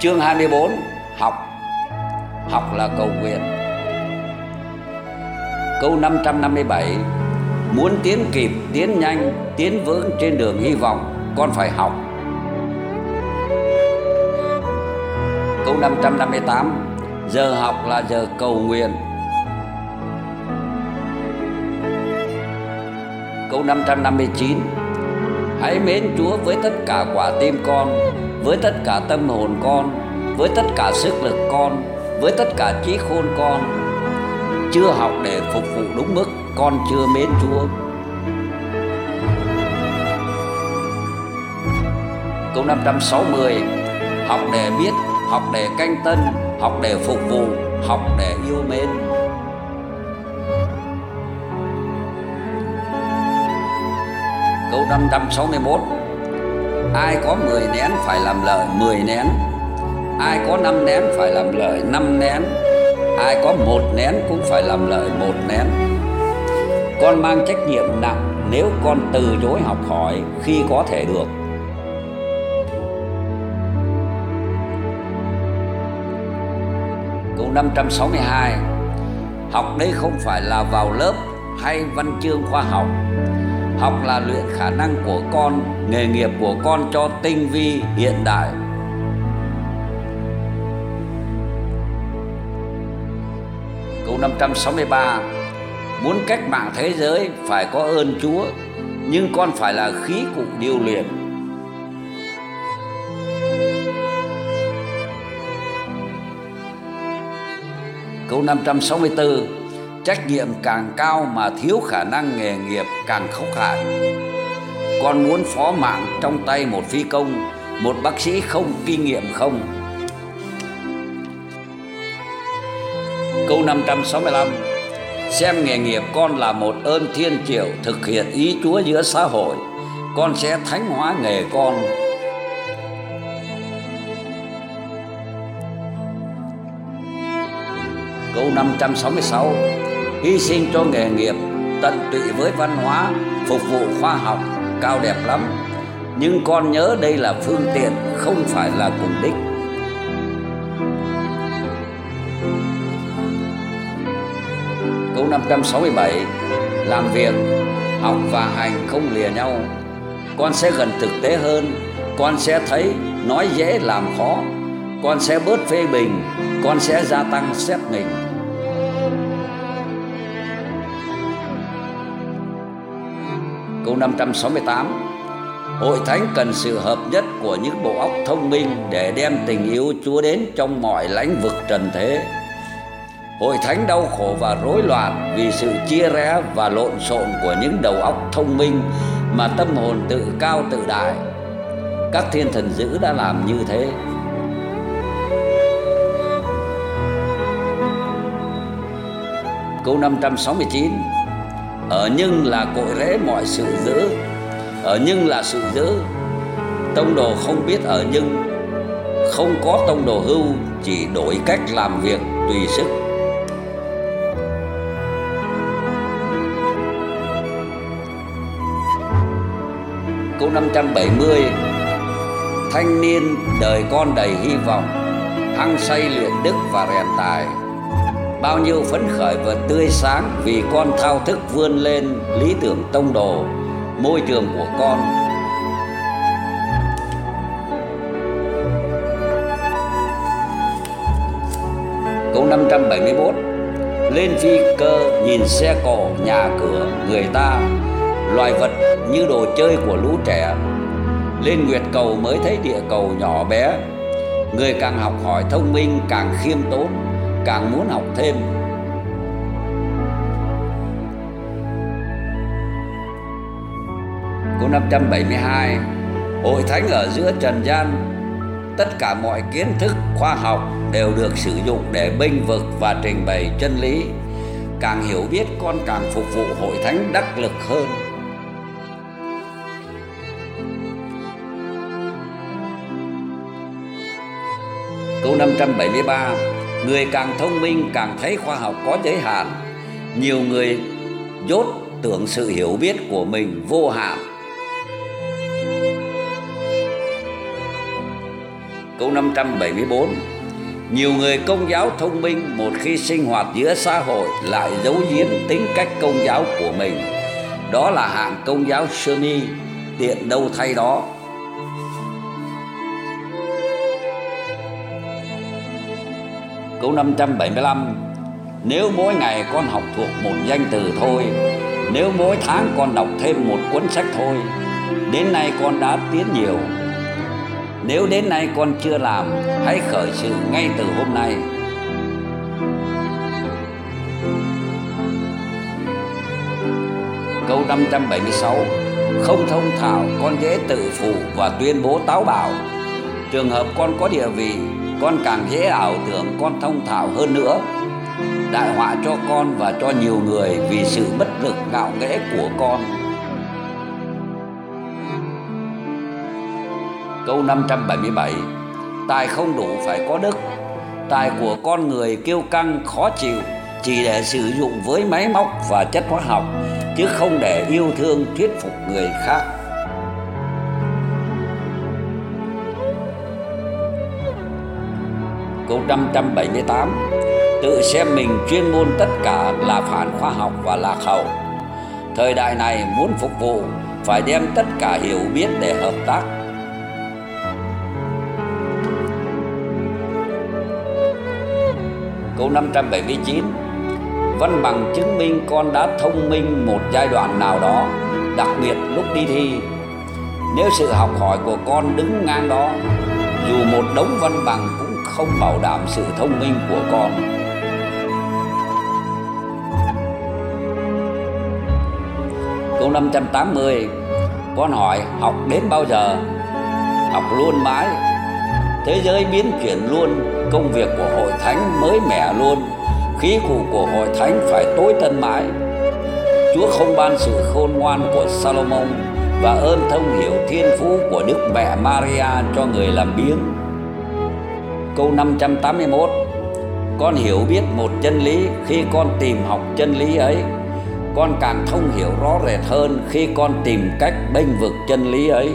Chương 24 Học. Học là cầu nguyện. Câu 557 Muốn tiến kịp, tiến nhanh, tiến vững trên đường hy vọng Con phải học. Câu 558 Giờ học là giờ cầu nguyện. Câu 559 Hãy mến Chúa với tất cả quả tim con. Với tất cả tâm hồn con, Với tất cả sức lực con, Với tất cả trí khôn con, Chưa học để phục vụ đúng mức, Con chưa mến Chúa. Câu 560 Học để biết, Học để canh tân, Học để phục vụ, Học để yêu mến. Câu 561 Ai có 10 nén phải làm lời 10 nén. Ai có 5 nén phải làm lời 5 nén. Ai có một nén cũng phải làm lời một nén. Con mang trách nhiệm nặng nếu con từ chối học hỏi khi có thể được. Câu 562 Học đây không phải là vào lớp hay văn chương khoa học. Học là luyện khả năng của con, nghề nghiệp của con cho tinh vi hiện đại. Câu 563 Muốn cách mạng thế giới phải có ơn Chúa Nhưng con phải là khí cụ điều luyện Câu 564 Trách nhiệm càng cao mà thiếu khả năng nghề nghiệp càng khốc hại. Con muốn phó mạng trong tay một phi công, Một bác sĩ không kinh nghiệm không? Câu 565 Xem nghề nghiệp con là một ơn thiên triệu Thực hiện ý Chúa giữa xã hội, Con sẽ thánh hóa nghề con. Câu 566 Hy sinh cho nghề nghiệp, Tận tụy với văn hóa, Phục vụ khoa học, Cao đẹp lắm. Nhưng con nhớ đây là phương tiện, Không phải là cùng đích. Câu 567 Làm việc, Học và hành không lìa nhau. Con sẽ gần thực tế hơn, Con sẽ thấy, Nói dễ làm khó. Con sẽ bớt phê bình, Con sẽ gia tăng xét mình. Câu 568 Hội thánh cần sự hợp nhất của những bộ óc thông minh để đem tình yêu Chúa đến trong mọi lãnh vực trần thế. Hội thánh đau khổ và rối loạn vì sự chia rẽ và lộn xộn của những đầu óc thông minh mà tâm hồn tự cao tự đại. Các thiên thần dữ đã làm như thế. Câu 569 ở nhưng là cội rễ mọi sự dữ. Ở nhưng là sự dữ. Tông đồ không biết ở nhưng. Không có tông đồ hưu, chỉ đổi cách làm việc tùy sức. Câu 570 thanh niên đời con đầy hy vọng, hăng say luyện đức và rèn tài bao nhiêu phấn khởi và tươi sáng vì con thao thức vươn lên lý tưởng tông đồ, môi trường của con. Câu 571 lên phi cơ nhìn xe cộ, nhà cửa, người ta, loài vật như đồ chơi của lũ trẻ. Lên nguyệt cầu mới thấy địa cầu nhỏ bé, người càng học hỏi thông minh càng khiêm tốn càng muốn học thêm. Câu 572 Hội thánh ở giữa trần gian, Tất cả mọi kiến thức, khoa học đều được sử dụng để binh vực và trình bày chân lý. Càng hiểu biết, con càng phục vụ hội thánh đắc lực hơn. Câu 573 Người càng thông minh càng thấy khoa học có giới hạn Nhiều người dốt tưởng sự hiểu biết của mình vô hạn Câu 574 Nhiều người công giáo thông minh một khi sinh hoạt giữa xã hội lại giấu giếm tính cách công giáo của mình. Đó là hạng công giáo sơ mi, tiện đâu thay đó. Câu 575 Nếu mỗi ngày con học thuộc một danh từ thôi, Nếu mỗi tháng con đọc thêm một cuốn sách thôi, Đến nay con đã tiến nhiều. Nếu đến nay con chưa làm, Hãy khởi sự ngay từ hôm nay. Câu 576 Không thông thạo con dễ tự phụ và tuyên bố táo bạo. Trường hợp con có địa vị con càng dễ ảo tưởng, con thông thạo hơn nữa. Đại họa cho con và cho nhiều người vì sự bất lực ngạo nghễ của con. Câu 577 tài không đủ phải có đức. Tài của con người kiêu căng, khó chịu, chỉ để sử dụng với máy móc và chất hóa học, chứ không để yêu thương thuyết phục người khác. Câu 578 Tự xem mình chuyên môn tất cả là phản khoa học và lạc hậu. Thời đại này muốn phục vụ, phải đem tất cả hiểu biết để hợp tác. Câu 579 Văn bằng chứng minh con đã thông minh một giai đoạn nào đó, Đặc biệt lúc đi thi. Nếu sự học hỏi của con đứng ngang đó, Dù một đống văn bằng cũng không bảo đảm sự thông minh của con. Câu 580 Con hỏi, học đến bao giờ? Học luôn mãi. Thế giới biến chuyển luôn, Công việc của hội thánh mới mẻ luôn, Khí cụ của hội thánh phải tối tân mãi. Chúa không ban sự khôn ngoan của Salomon Và ơn thông hiểu thiên phú của Đức Mẹ Maria cho người làm biếng câu 581 Con hiểu biết một chân lý, khi con tìm học chân lý ấy, Con càng thông hiểu rõ rệt hơn khi con tìm cách bênh vực chân lý ấy.